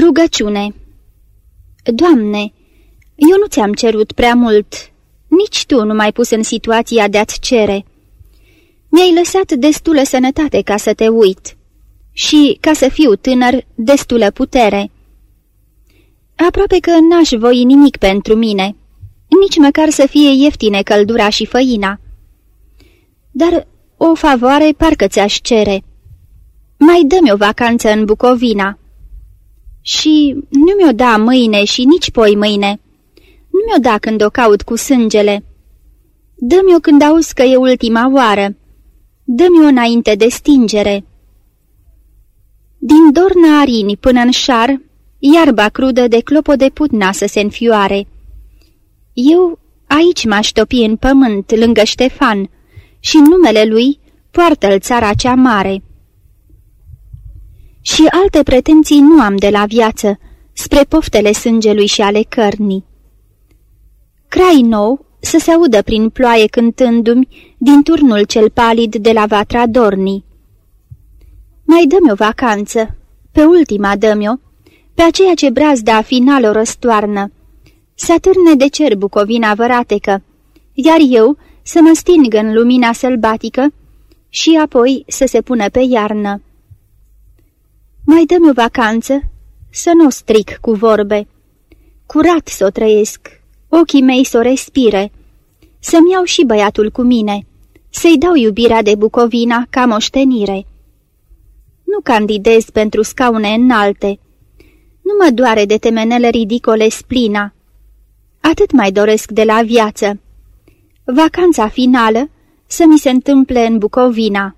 Rugăciune Doamne, eu nu ți-am cerut prea mult, nici tu nu m-ai pus în situația de a-ți cere. Mi-ai lăsat destulă sănătate ca să te uit și, ca să fiu tânăr, destulă putere. Aproape că n-aș voi nimic pentru mine, nici măcar să fie ieftine căldura și făina. Dar o favoare parcă ți-aș cere. Mai dă-mi o vacanță în Bucovina. Și nu mi-o da mâine și nici poi mâine. Nu mi-o da când o caut cu sângele. Dă-mi-o când auzi că e ultima oară. Dă-mi-o înainte de stingere. Din Dorna Arini până în șar, iarba crudă de de putna să se înfioare. Eu aici m-aș topi în pământ, lângă Ștefan, și numele lui poartă-l țara cea mare. Și alte pretenții nu am de la viață, spre poftele sângelui și ale cărnii. Crai nou să se audă prin ploaie cântându-mi din turnul cel palid de la vatra dornii. Mai dă-mi o vacanță, pe ultima dă-mi-o, pe aceea ce brazda final o răstoarnă. Să atârne de cer Bucovina văratecă, iar eu să mă sting în lumina sălbatică și apoi să se pună pe iarnă. Mai dă-mi o vacanță, să nu stric cu vorbe. Curat să o trăiesc, ochii mei să o respire, să-mi iau și băiatul cu mine, să-i dau iubirea de Bucovina ca moștenire. Nu candidez pentru scaune înalte. Nu mă doare de temenele ridicole splina. Atât mai doresc de la viață. Vacanța finală să mi se întâmple în Bucovina.